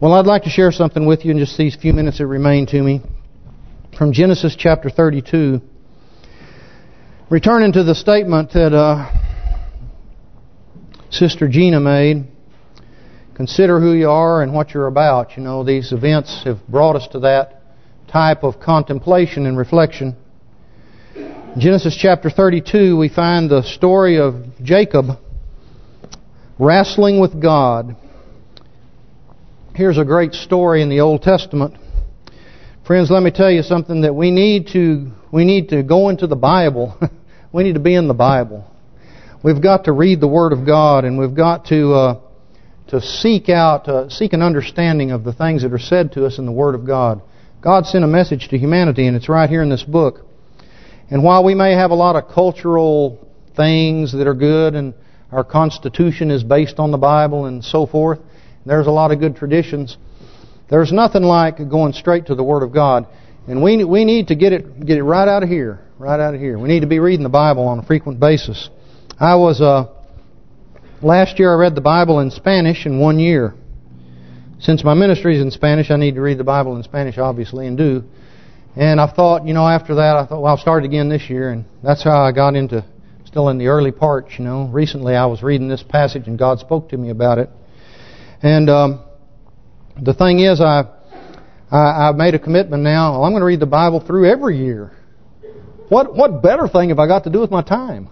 Well, I'd like to share something with you in just these few minutes that remain to me. From Genesis chapter 32. Returning to the statement that uh, Sister Gina made. Consider who you are and what you're about. You know, these events have brought us to that type of contemplation and reflection. In Genesis chapter 32, we find the story of Jacob wrestling with God. Here's a great story in the Old Testament. Friends, let me tell you something that we need to we need to go into the Bible. we need to be in the Bible. We've got to read the Word of God, and we've got to uh, to seek out, uh, seek an understanding of the things that are said to us in the Word of God. God sent a message to humanity, and it's right here in this book. And while we may have a lot of cultural things that are good, and our Constitution is based on the Bible and so forth, there's a lot of good traditions. There's nothing like going straight to the Word of God. And we we need to get it get it right out of here, right out of here. We need to be reading the Bible on a frequent basis. I was uh last year I read the Bible in Spanish in one year. Since my ministry is in Spanish, I need to read the Bible in Spanish, obviously, and do. And I thought, you know, after that, I thought, well, I'll start again this year. And that's how I got into, still in the early parts, you know. Recently I was reading this passage and God spoke to me about it. And um, the thing is, I, I, I've made a commitment now. I'm going to read the Bible through every year. What what better thing have I got to do with my time?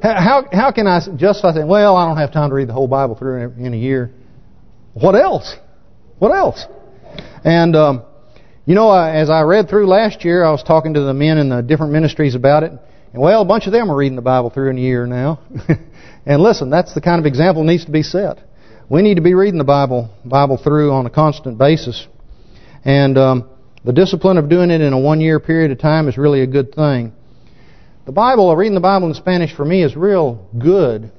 How how can I justify saying, well, I don't have time to read the whole Bible through in a year? What else? What else? And um, you know, as I read through last year, I was talking to the men in the different ministries about it. And well, a bunch of them are reading the Bible through in a year now. and listen, that's the kind of example that needs to be set. We need to be reading the Bible Bible through on a constant basis. And um, the discipline of doing it in a one-year period of time is really a good thing. The Bible, reading the Bible in Spanish for me is real good.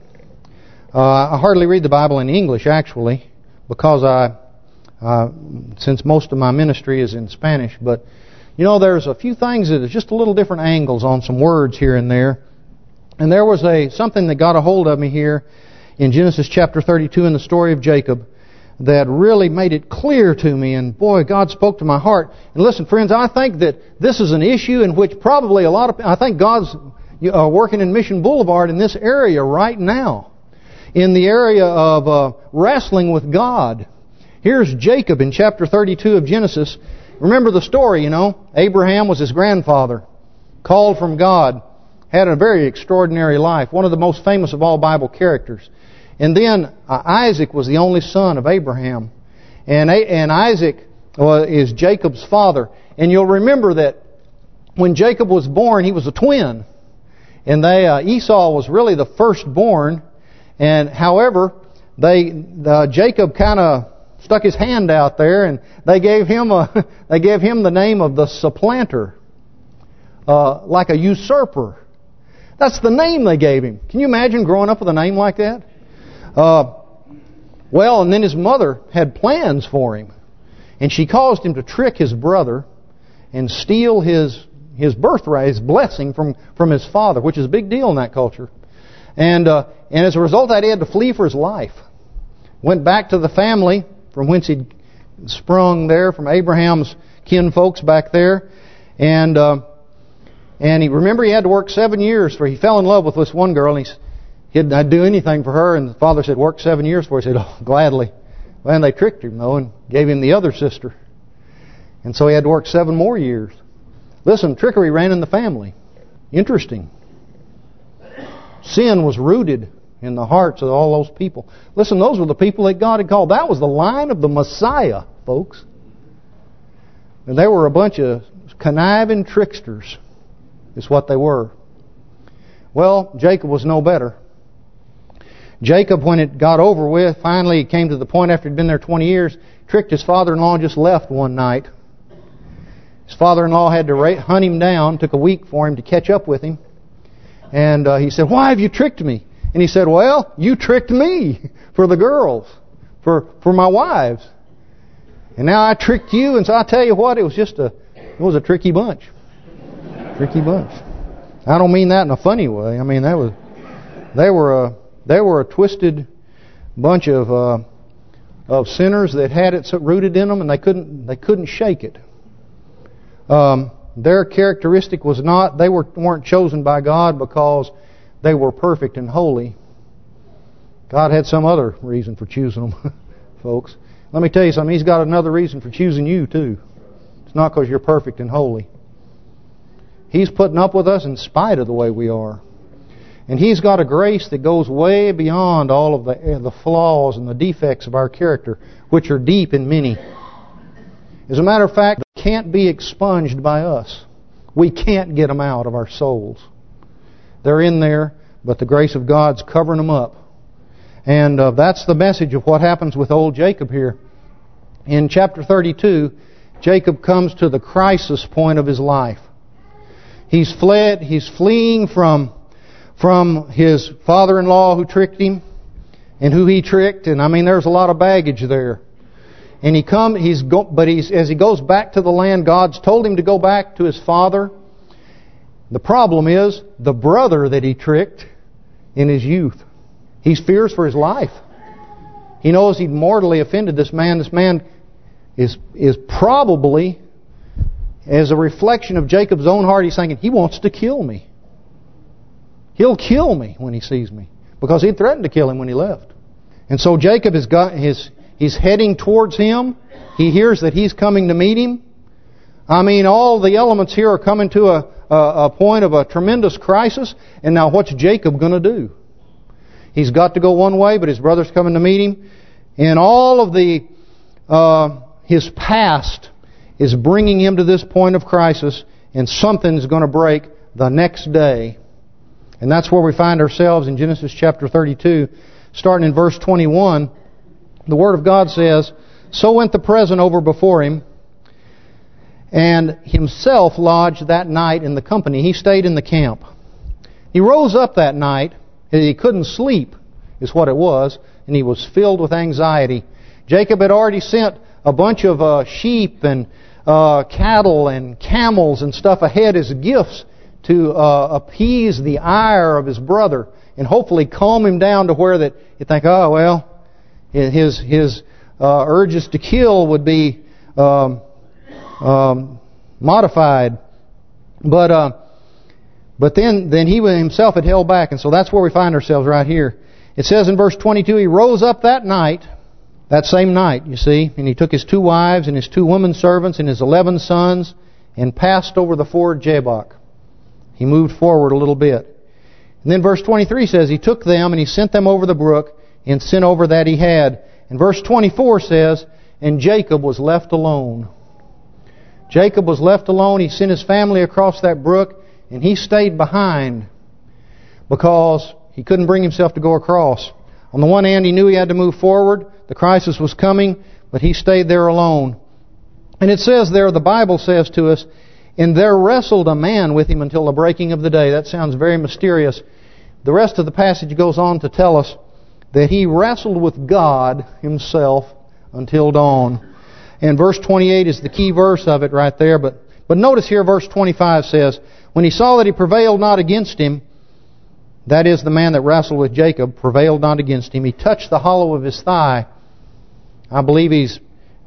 Uh, I hardly read the Bible in English, actually, because I uh, since most of my ministry is in Spanish. But, you know, there's a few things that are just a little different angles on some words here and there. And there was a something that got a hold of me here in Genesis chapter 32 in the story of Jacob that really made it clear to me. And boy, God spoke to my heart. And listen, friends, I think that this is an issue in which probably a lot of... I think God's uh, working in Mission Boulevard in this area right now. In the area of uh, wrestling with God. Here's Jacob in chapter 32 of Genesis. Remember the story, you know. Abraham was his grandfather, called from God, had a very extraordinary life, one of the most famous of all Bible characters. And then uh, Isaac was the only son of Abraham. And and Isaac is Jacob's father. And you'll remember that when Jacob was born, he was a twin. And they uh, Esau was really the firstborn. And however, they uh, Jacob kind of stuck his hand out there, and they gave him a they gave him the name of the supplanter, uh, like a usurper. That's the name they gave him. Can you imagine growing up with a name like that? Uh, well, and then his mother had plans for him, and she caused him to trick his brother and steal his his birthright, his blessing from from his father, which is a big deal in that culture. And uh, and as a result, that he had to flee for his life. Went back to the family from whence he'd sprung there, from Abraham's kin folks back there. And uh, and he remember he had to work seven years for he fell in love with this one girl and he he'd I'd do anything for her and the father said work seven years for her. He said oh gladly. Well, and they tricked him though and gave him the other sister. And so he had to work seven more years. Listen, trickery ran in the family. Interesting. Sin was rooted in the hearts of all those people. Listen, those were the people that God had called. That was the line of the Messiah, folks. And they were a bunch of conniving tricksters, is what they were. Well, Jacob was no better. Jacob, when it got over with, finally came to the point after he'd been there 20 years, tricked his father-in-law and just left one night. His father-in-law had to hunt him down. Took a week for him to catch up with him. And uh, he said, why have you tricked me? And he said, well, you tricked me for the girls, for for my wives. And now I tricked you, and so I tell you what, it was just a it was a tricky bunch. Tricky bunch. I don't mean that in a funny way. I mean that was they were a they were a twisted bunch of uh, of sinners that had it rooted in them and they couldn't they couldn't shake it. Um, their characteristic was not they were weren't chosen by God because they were perfect and holy. God had some other reason for choosing them, folks. Let me tell you something. He's got another reason for choosing you too. It's not because you're perfect and holy. He's putting up with us in spite of the way we are. And He's got a grace that goes way beyond all of the eh, the flaws and the defects of our character, which are deep and many. As a matter of fact, they can't be expunged by us. We can't get them out of our souls. They're in there, but the grace of God's covering them up. And uh, that's the message of what happens with old Jacob here. In chapter 32, Jacob comes to the crisis point of his life. He's fled, he's fleeing from from his father-in-law who tricked him and who he tricked and I mean there's a lot of baggage there. And he come he's go, but he's as he goes back to the land God's told him to go back to his father. The problem is the brother that he tricked in his youth. He fears for his life. He knows he'd mortally offended this man. This man is is probably as a reflection of Jacob's own heart, he's thinking, he wants to kill me. He'll kill me when he sees me. Because he threatened to kill him when he left. And so Jacob has got his he's heading towards him. He hears that he's coming to meet him. I mean, all the elements here are coming to a, a, a point of a tremendous crisis. And now what's Jacob going to do? He's got to go one way, but his brother's coming to meet him. And all of the uh, his past is bringing him to this point of crisis, and something's going to break the next day. And that's where we find ourselves in Genesis chapter 32, starting in verse 21. The Word of God says, So went the present over before him, and himself lodged that night in the company. He stayed in the camp. He rose up that night, and he couldn't sleep, is what it was, and he was filled with anxiety. Jacob had already sent a bunch of uh, sheep and uh, cattle and camels and stuff ahead as gifts to uh, appease the ire of his brother and hopefully calm him down to where that you think, oh well, his his uh, urges to kill would be um, um, modified, but uh, but then then he himself had held back, and so that's where we find ourselves right here. It says in verse 22, he rose up that night that same night, you see, and he took his two wives and his two women servants and his eleven sons and passed over the ford Jabbok. He moved forward a little bit. And then verse 23 says, He took them and he sent them over the brook and sent over that he had. And verse 24 says, And Jacob was left alone. Jacob was left alone. He sent his family across that brook and he stayed behind because he couldn't bring himself to go across. On the one hand, he knew he had to move forward. The crisis was coming, but he stayed there alone. And it says there, the Bible says to us, And there wrestled a man with him until the breaking of the day. That sounds very mysterious. The rest of the passage goes on to tell us that he wrestled with God himself until dawn. And verse 28 is the key verse of it right there. But but notice here verse 25 says, When he saw that he prevailed not against him, that is, the man that wrestled with Jacob prevailed not against him. He touched the hollow of his thigh. I believe he's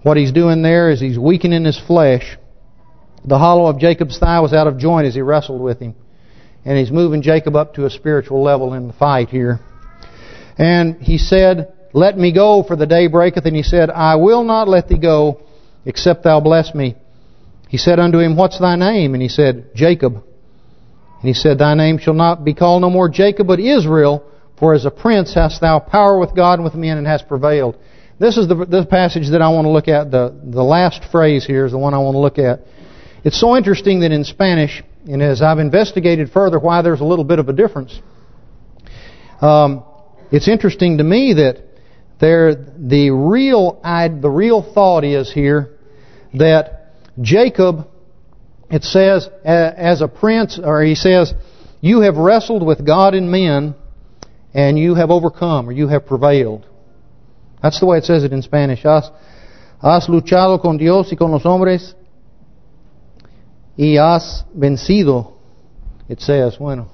what he's doing there is he's weakening his flesh. The hollow of Jacob's thigh was out of joint as he wrestled with him. And he's moving Jacob up to a spiritual level in the fight here. And he said, Let me go, for the day breaketh. And he said, I will not let thee go, except thou bless me. He said unto him, What's thy name? And he said, Jacob. And he said, Thy name shall not be called no more Jacob, but Israel, for as a prince hast thou power with God and with men, and hast prevailed. This is the, the passage that I want to look at. The, the last phrase here is the one I want to look at. It's so interesting that in Spanish, and as I've investigated further why there's a little bit of a difference, um, it's interesting to me that there the real the real thought is here that Jacob it says, as a prince, or he says, you have wrestled with God and men, and you have overcome, or you have prevailed. That's the way it says it in Spanish. Has, has luchado con Dios y con los hombres, y has vencido. It says, bueno,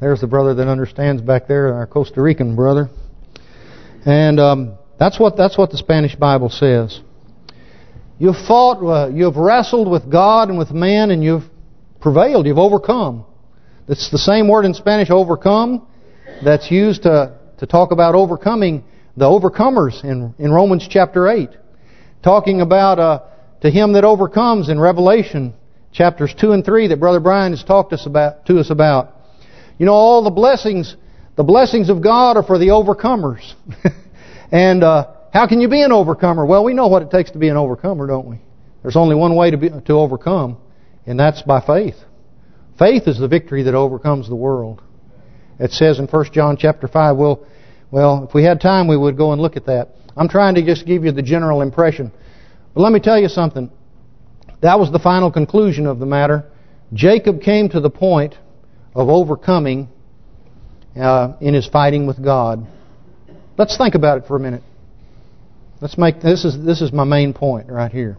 there's the brother that understands back there, our Costa Rican brother. And um, That's what that's what the Spanish Bible says. You've fought, uh, you've wrestled with God and with man, and you've prevailed. You've overcome. It's the same word in Spanish, overcome, that's used to to talk about overcoming the overcomers in in Romans chapter 8. Talking about uh, to him that overcomes in Revelation chapters 2 and 3 that Brother Brian has talked us about to us about. You know, all the blessings, the blessings of God are for the overcomers. and uh, how can you be an overcomer? Well, we know what it takes to be an overcomer, don't we? There's only one way to be to overcome, and that's by faith. Faith is the victory that overcomes the world. It says in 1 John chapter 5, well, well, if we had time, we would go and look at that. I'm trying to just give you the general impression. But let me tell you something. That was the final conclusion of the matter. Jacob came to the point of overcoming uh, in his fighting with God. Let's think about it for a minute. Let's make this is this is my main point right here.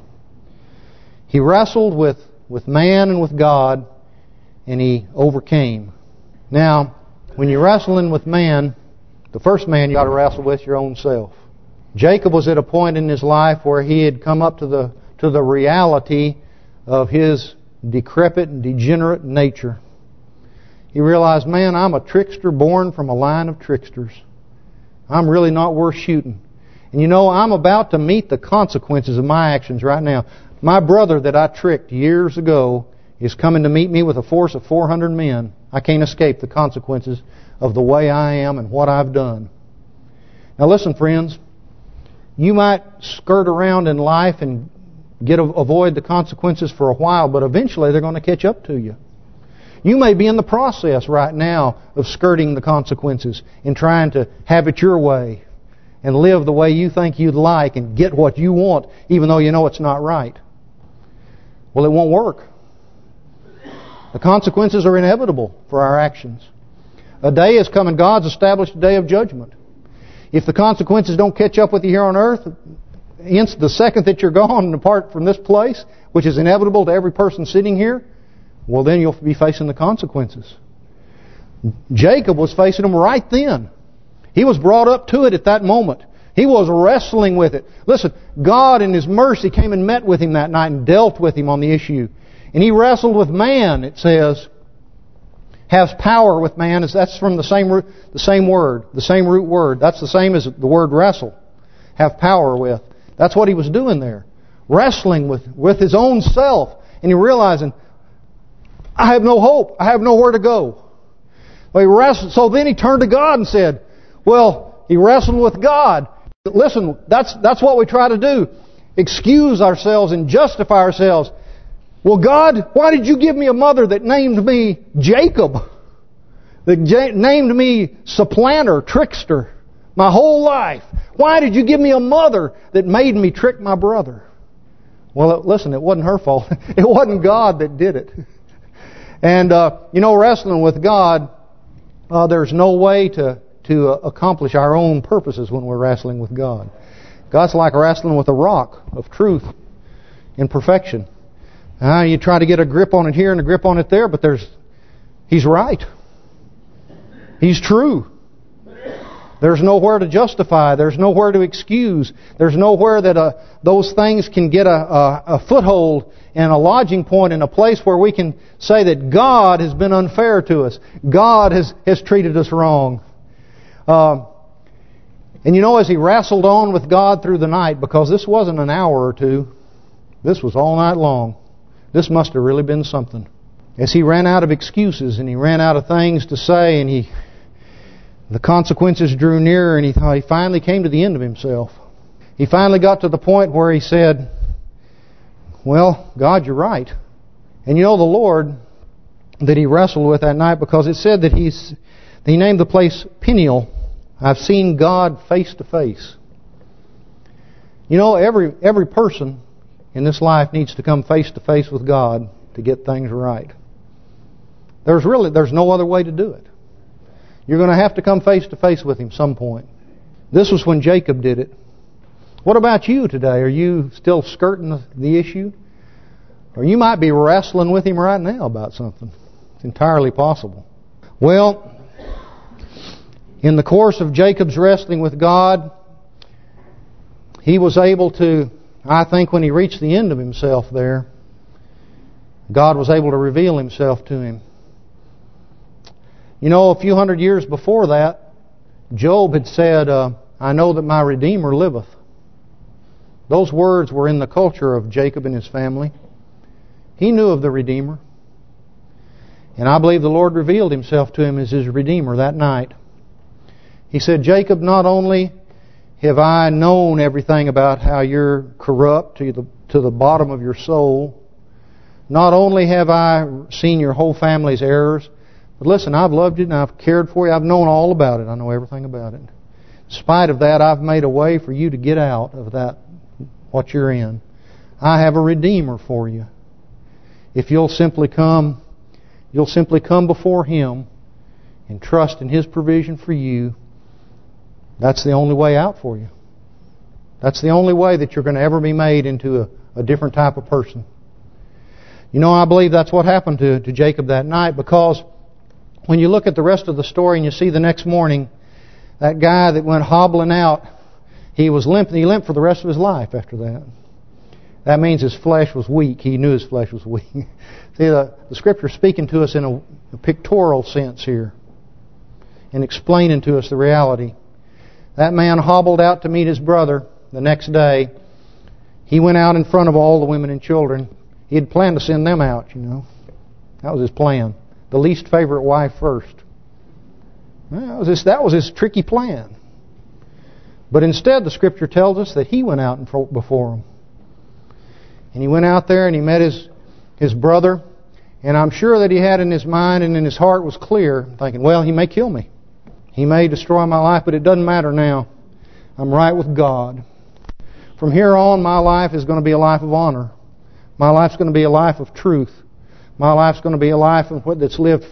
He wrestled with with man and with God, and he overcame. Now, when you're wrestling with man, the first man you got to wrestle with your own self. Jacob was at a point in his life where he had come up to the to the reality of his decrepit and degenerate nature. He realized, man, I'm a trickster born from a line of tricksters. I'm really not worth shooting. And you know, I'm about to meet the consequences of my actions right now. My brother that I tricked years ago is coming to meet me with a force of 400 men. I can't escape the consequences of the way I am and what I've done. Now listen, friends. You might skirt around in life and get avoid the consequences for a while, but eventually they're going to catch up to you. You may be in the process right now of skirting the consequences and trying to have it your way and live the way you think you'd like and get what you want even though you know it's not right. Well, it won't work. The consequences are inevitable for our actions. A day is coming. God's established a day of judgment. If the consequences don't catch up with you here on earth, the second that you're gone and apart from this place, which is inevitable to every person sitting here, well then you'll be facing the consequences. Jacob was facing them right then. He was brought up to it at that moment. He was wrestling with it. Listen, God in His mercy came and met with him that night and dealt with him on the issue. And he wrestled with man, it says, has power with man. That's from the same root, the same word, the same root word. That's the same as the word wrestle. Have power with. That's what he was doing there. Wrestling with, with his own self. And he realizing, I have no hope. I have nowhere to go. Well, he wrestled, so then he turned to God and said, well, he wrestled with God. Listen, that's that's what we try to do. Excuse ourselves and justify ourselves. Well, God, why did you give me a mother that named me Jacob? That named me supplanter, trickster, my whole life. Why did you give me a mother that made me trick my brother? Well, listen, it wasn't her fault. it wasn't God that did it. And, uh, you know, wrestling with God, uh, there's no way to, to uh, accomplish our own purposes when we're wrestling with God. God's like wrestling with a rock of truth in perfection. Uh, you try to get a grip on it here and a grip on it there, but there's He's right. He's true. There's nowhere to justify. There's nowhere to excuse. There's nowhere that uh, those things can get a, a, a, foothold and a lodging point in a place where we can say that God has been unfair to us. God has, has treated us wrong. Uh, and you know, as he wrestled on with God through the night, because this wasn't an hour or two, this was all night long. This must have really been something. As he ran out of excuses and he ran out of things to say and he the consequences drew nearer and he he finally came to the end of himself. He finally got to the point where he said, well, God, you're right. And you know the Lord that he wrestled with that night because it said that he's he named the place Peniel. I've seen God face to face. You know, every every person in this life needs to come face to face with God to get things right. There's really there's no other way to do it. You're going to have to come face to face with him some point. This was when Jacob did it. What about you today? Are you still skirting the, issue? Or you might be wrestling with him right now about something. It's entirely possible. Well, in the course of Jacob's wrestling with God, he was able to, I think when he reached the end of himself there, God was able to reveal himself to him. You know, a few hundred years before that, Job had said, uh, I know that my Redeemer liveth. Those words were in the culture of Jacob and his family. He knew of the Redeemer. And I believe the Lord revealed himself to him as his Redeemer that night. He said, Jacob, not only have I known everything about how you're corrupt to the, to the bottom of your soul, not only have I seen your whole family's errors, but listen, I've loved you and I've cared for you. I've known all about it. I know everything about it. In spite of that, I've made a way for you to get out of that, what you're in. I have a Redeemer for you. If you'll simply come, you'll simply come before Him and trust in His provision for you, that's the only way out for you. That's the only way that you're going to ever be made into a, a different type of person. You know, I believe that's what happened to, to Jacob that night because when you look at the rest of the story and you see the next morning, that guy that went hobbling out, he was limp. He limped for the rest of his life after that. That means his flesh was weak. He knew his flesh was weak. see, the, the Scripture speaking to us in a, a pictorial sense here and explaining to us the reality. That man hobbled out to meet his brother the next day. He went out in front of all the women and children. He had planned to send them out, you know. That was his plan the least favorite wife first. That was his, that was his tricky plan. But instead, the Scripture tells us that he went out before him. And he went out there and he met his his brother. And I'm sure that he had in his mind and in his heart was clear, thinking, well, he may kill me. He may destroy my life, but it doesn't matter now. I'm right with God. From here on, my life is going to be a life of honor. My life's going to be a life of truth. My life's going to be a life that's lived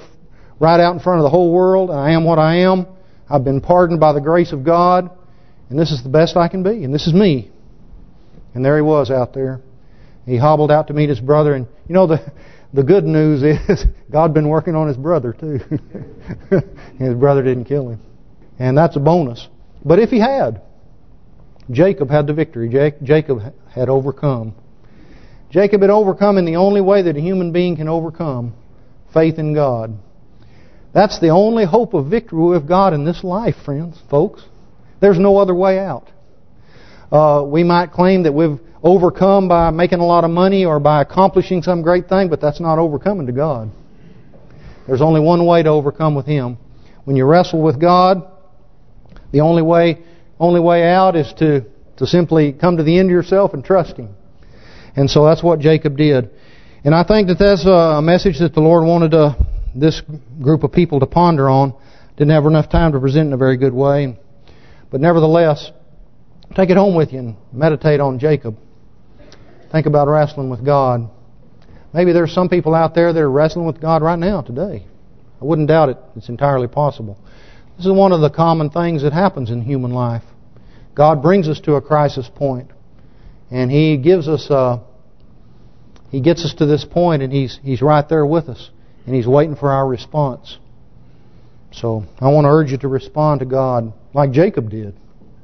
right out in front of the whole world. I am what I am. I've been pardoned by the grace of God. And this is the best I can be. And this is me. And there he was out there. He hobbled out to meet his brother. And you know, the the good news is God been working on his brother too. his brother didn't kill him. And that's a bonus. But if he had, Jacob had the victory. Jacob had overcome. Jacob had overcome in the only way that a human being can overcome, faith in God. That's the only hope of victory we've got in this life, friends, folks. There's no other way out. Uh, we might claim that we've overcome by making a lot of money or by accomplishing some great thing, but that's not overcoming to God. There's only one way to overcome with Him. When you wrestle with God, the only way only way out is to to simply come to the end of yourself and trust Him. And so that's what Jacob did. And I think that that's a message that the Lord wanted uh, this group of people to ponder on. Didn't have enough time to present in a very good way. But nevertheless, take it home with you and meditate on Jacob. Think about wrestling with God. Maybe there's some people out there that are wrestling with God right now, today. I wouldn't doubt it. It's entirely possible. This is one of the common things that happens in human life. God brings us to a crisis point. And He gives us, uh, He gets us to this point, and He's He's right there with us, and He's waiting for our response. So I want to urge you to respond to God like Jacob did.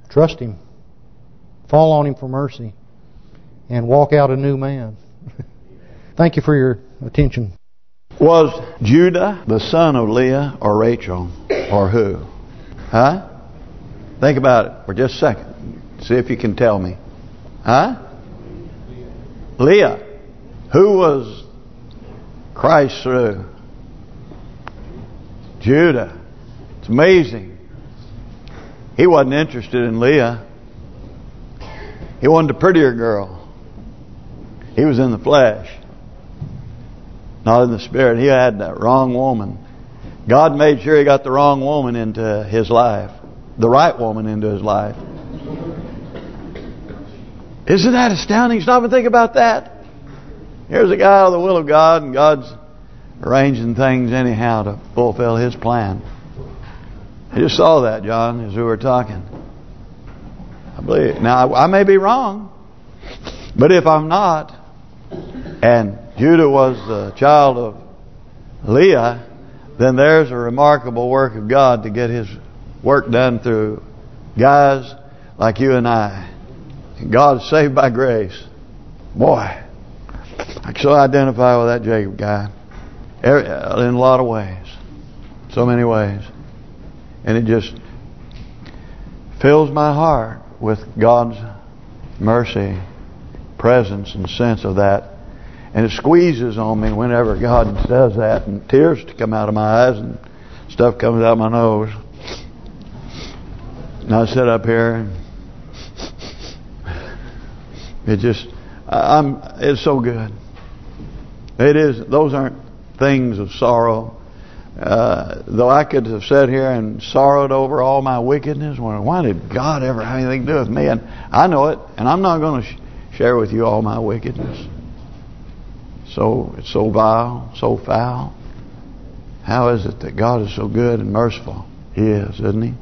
Trust Him. Fall on Him for mercy. And walk out a new man. Thank you for your attention. Was Judah the son of Leah or Rachel or who? Huh? Think about it for just a second. See if you can tell me. Huh? Leah. Who was Christ through? Judah. It's amazing. He wasn't interested in Leah. He wanted a prettier girl. He was in the flesh. Not in the spirit. He had that wrong woman. God made sure he got the wrong woman into his life. The right woman into his life. Isn't that astounding? Stop and think about that. Here's a guy out of the will of God, and God's arranging things anyhow to fulfill His plan. I just saw that, John, as we were talking. I believe. Now, I may be wrong, but if I'm not, and Judah was the child of Leah, then there's a remarkable work of God to get His work done through guys like you and I God saved by grace. Boy, I can so identify with that Jacob guy. Uh, in a lot of ways. So many ways. And it just fills my heart with God's mercy, presence, and sense of that. And it squeezes on me whenever God does that. And tears come out of my eyes and stuff comes out my nose. And I sit up here it just, I'm, it's so good. It is, those aren't things of sorrow. Uh, though I could have sat here and sorrowed over all my wickedness, wondering, why did God ever have anything to do with me? And I know it, and I'm not going to sh share with you all my wickedness. So It's so vile, so foul. How is it that God is so good and merciful? He is, isn't He?